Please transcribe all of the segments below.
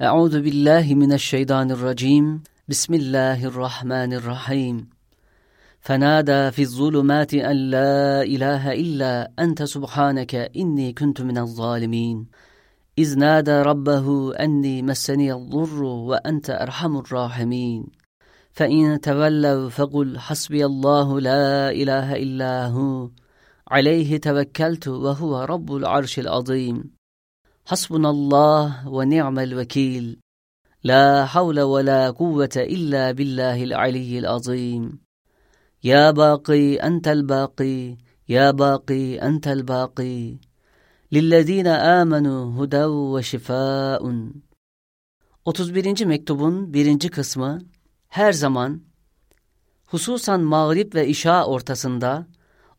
Euzu billahi mineşşeytanirracim. Bismillahirrahmanirrahim. فنادى في الظلمات أن لا إله إلا أنت سبحانك إني كنت من الظالمين إذ نادى ربه أني مسني الضر وأنت أرحم الراحمين فإن تولوا فقل حسبي الله لا إله إلا هو عليه توكلت وهو رب العرش العظيم Hasbunallah ve ni'mel vekil. La havle ve la kuvvete illa billahil aliyyil azim. Ya baqi entel baqi. Ya baqi entel baqi. Lillezine amenu hudav ve şifaun. 31. mektubun birinci kısmı her zaman hususan mağrip ve işa ortasında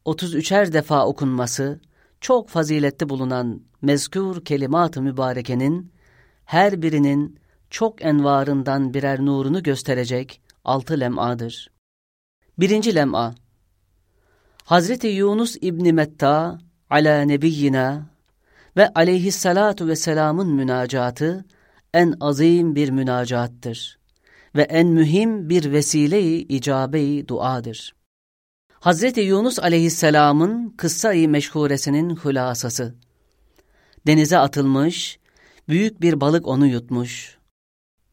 33'er defa okunması çok faziletli bulunan mezkur kelimat-ı mübarekenin her birinin çok envarından birer nurunu gösterecek altı lem'adır. Birinci lem'a Hazreti Yunus İbni Metta ala nebiyyina ve aleyhissalatu vesselamın münacatı en azim bir münacattır ve en mühim bir vesile-i icabe-i duadır. Hazreti Yunus aleyhisselamın kıssa-i meşhuresinin hülasası. Denize atılmış, büyük bir balık onu yutmuş.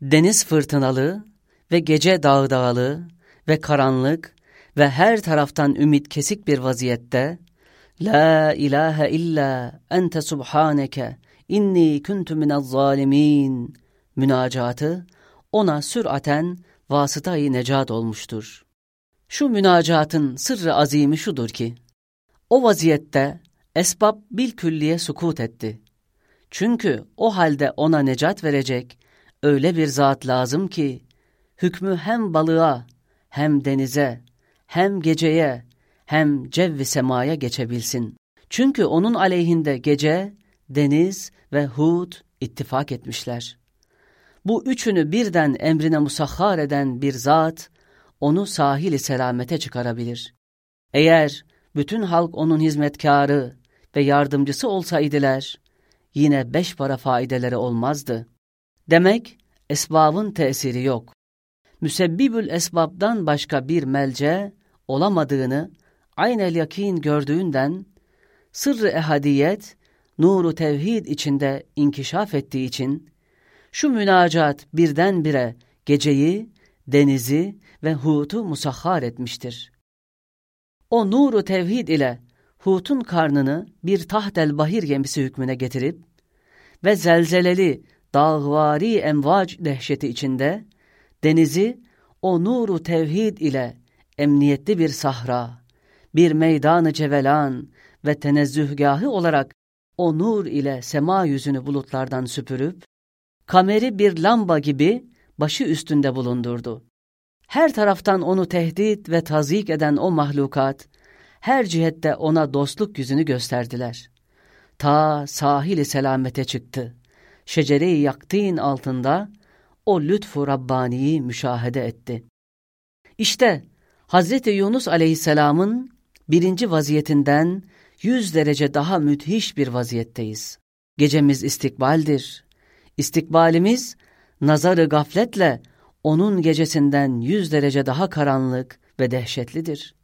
Deniz fırtınalı ve gece dağdağalı ve karanlık ve her taraftan ümit kesik bir vaziyette La ilahe illa ente subhaneke inni kuntu minez zalimin münacatı ona süraten vasıtayı necat olmuştur. Şu münacatın sırrı azimi şudur ki, o vaziyette esbab bil külliye sukut etti. Çünkü o halde ona necat verecek öyle bir zat lazım ki, hükmü hem balığa, hem denize, hem geceye, hem cevvi semaya geçebilsin. Çünkü onun aleyhinde gece, deniz ve Hud ittifak etmişler. Bu üçünü birden emrine musahhar eden bir zat, onu sahili selamete çıkarabilir. Eğer bütün halk onun hizmetkarı ve yardımcısı olsaydılar, yine beş para faideleri olmazdı. Demek, esbabın tesiri yok. Müsebbibül esbabdan başka bir melce olamadığını aynel yakin gördüğünden, sırrı ehadiyet, nuru tevhid içinde inkişaf ettiği için, şu münacat birdenbire geceyi, denizi ve Hut'u musahhar etmiştir. O nuru tevhid ile Hut'un karnını bir tahtel bahir gemisi hükmüne getirip ve zelzeleli dağvari emvac dehşeti içinde denizi o nuru tevhid ile emniyetli bir sahra, bir meydanı cevelan ve tenezzühgahı olarak o nur ile sema yüzünü bulutlardan süpürüp kameri bir lamba gibi başı üstünde bulundurdu. Her taraftan onu tehdit ve tazik eden o mahlukat, her cihette ona dostluk yüzünü gösterdiler. Ta sahili selamete çıktı. Şecere-i yaktin altında o lütfu Rabbani'yi müşahede etti. İşte Hazreti Yunus aleyhisselamın birinci vaziyetinden yüz derece daha müthiş bir vaziyetteyiz. Gecemiz istikbaldir, İstikbalimiz nazarı gafletle onun gecesinden yüz derece daha karanlık ve dehşetlidir.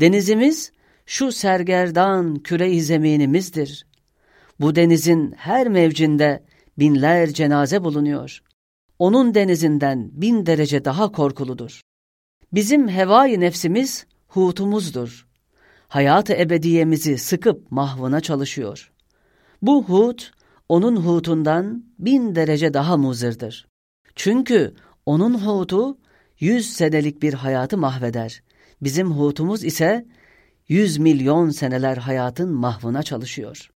Denizimiz şu sergerdan küre-i zeminimizdir. Bu denizin her mevcinde binler cenaze bulunuyor. Onun denizinden bin derece daha korkuludur. Bizim hevai nefsimiz hutumuzdur. Hayat-ı ebediyemizi sıkıp mahvına çalışıyor. Bu hut, onun hutundan bin derece daha muzırdır. Çünkü onun hutu yüz senelik bir hayatı mahveder. Bizim hutumuz ise yüz milyon seneler hayatın mahvına çalışıyor.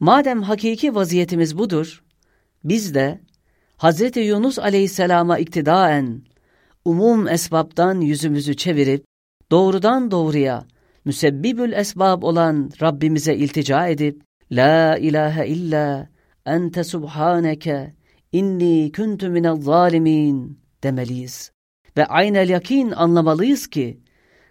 Madem hakiki vaziyetimiz budur, biz de Hz. Yunus aleyhisselama iktidaen umum esbabdan yüzümüzü çevirip doğrudan doğruya müsebbibül esbab olan Rabbimize iltica edip La ilahe illa ente subhaneke inni kuntu minel zalimin demeliyiz. Ve aynel yakin anlamalıyız ki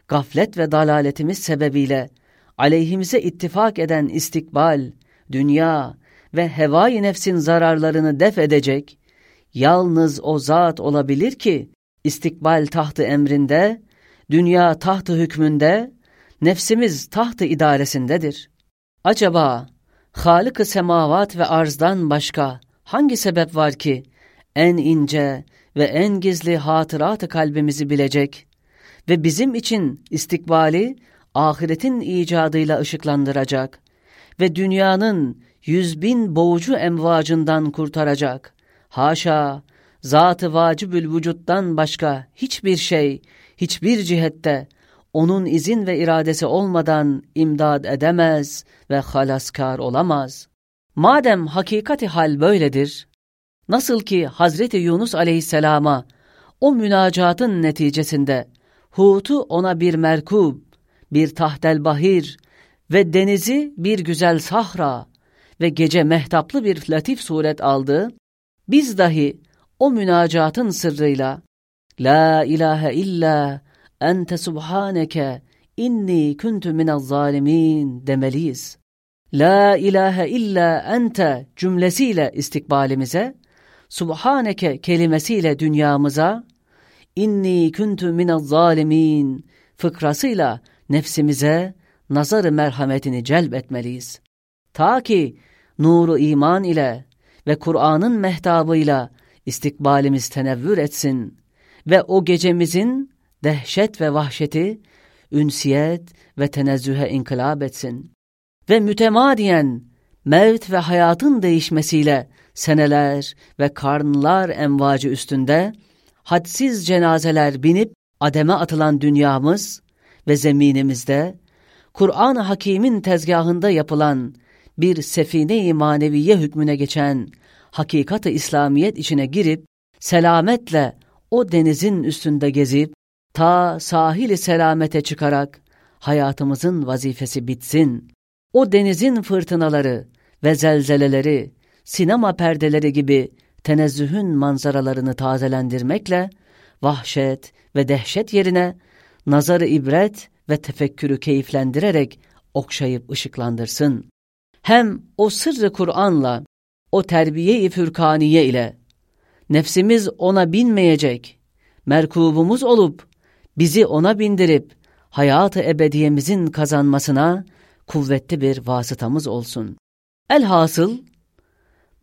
gaflet ve dalaletimiz sebebiyle aleyhimize ittifak eden istikbal, dünya ve hevai nefsin zararlarını def edecek, yalnız o zat olabilir ki, istikbal tahtı emrinde, dünya tahtı hükmünde, nefsimiz tahtı idaresindedir. Acaba Halık-ı semavat ve arzdan başka hangi sebep var ki en ince ve en gizli hatıratı kalbimizi bilecek ve bizim için istikbali ahiretin icadıyla ışıklandıracak ve dünyanın yüz bin boğucu emvacından kurtaracak. Haşa, zat-ı vacibül vücuttan başka hiçbir şey, hiçbir cihette onun izin ve iradesi olmadan imdad edemez ve halaskar olamaz. Madem hakikati hal böyledir, nasıl ki Hazreti Yunus aleyhisselama o münacatın neticesinde Hut'u ona bir merkub, bir tahtel bahir ve denizi bir güzel sahra ve gece mehtaplı bir latif suret aldı, biz dahi o münacatın sırrıyla La ilahe illa ente subhaneke inni kuntu minez zalimin demeliyiz. La ilahe illa ente cümlesiyle istikbalimize, subhaneke kelimesiyle dünyamıza, inni kuntu minez zalimin fıkrasıyla nefsimize nazarı merhametini celbetmeliyiz. Ta ki nuru iman ile ve Kur'an'ın mehtabıyla istikbalimiz tenevvür etsin ve o gecemizin dehşet ve vahşeti, ünsiyet ve tenezzühe inkılap etsin. Ve mütemadiyen mevt ve hayatın değişmesiyle seneler ve karnlar envacı üstünde hadsiz cenazeler binip ademe atılan dünyamız ve zeminimizde Kur'an-ı Hakîm'in tezgahında yapılan bir sefine-i maneviye hükmüne geçen hakikat-ı İslamiyet içine girip selametle o denizin üstünde gezip ta sahili selamete çıkarak hayatımızın vazifesi bitsin. O denizin fırtınaları ve zelzeleleri, sinema perdeleri gibi tenezzühün manzaralarını tazelendirmekle vahşet ve dehşet yerine nazarı ibret ve tefekkürü keyiflendirerek okşayıp ışıklandırsın. Hem o sırrı Kur'an'la, o terbiye-i fürkaniye ile nefsimiz ona binmeyecek, merkubumuz olup bizi ona bindirip hayatı ebediyemizin kazanmasına kuvvetli bir vasıtamız olsun. Elhasıl,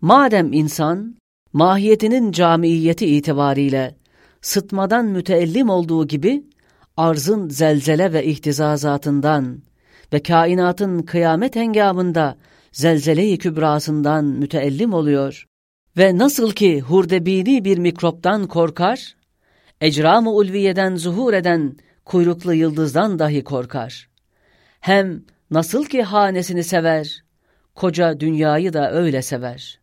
madem insan mahiyetinin camiyeti itibariyle sıtmadan müteellim olduğu gibi arzın zelzele ve ihtizazatından ve kainatın kıyamet hengamında zelzele-i kübrasından müteellim oluyor ve nasıl ki hurdebini bir mikroptan korkar, ecram-ı ulviyeden zuhur eden kuyruklu yıldızdan dahi korkar. Hem nasıl ki hanesini sever, koca dünyayı da öyle sever.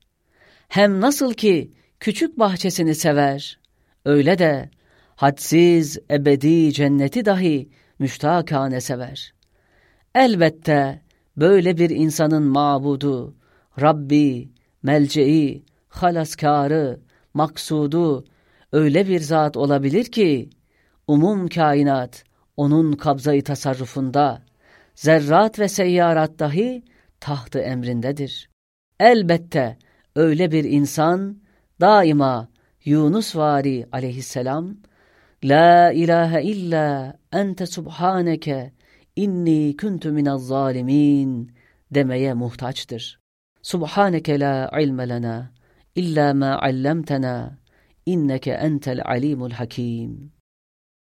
Hem nasıl ki küçük bahçesini sever, öyle de hadsiz ebedi cenneti dahi müştakane sever. Elbette böyle bir insanın mabudu, Rabbi, melceği, halaskarı, maksudu öyle bir zat olabilir ki, umum kainat onun kabzayı tasarrufunda, zerrat ve seyyarat dahi tahtı emrindedir. Elbette öyle bir insan daima Yunus vari aleyhisselam La ilahe illa ente subhaneke inni kuntu minez zalimin demeye muhtaçtır. Subhaneke la ilme lena illa ma allamtena إنك أنت العليم الحكيم.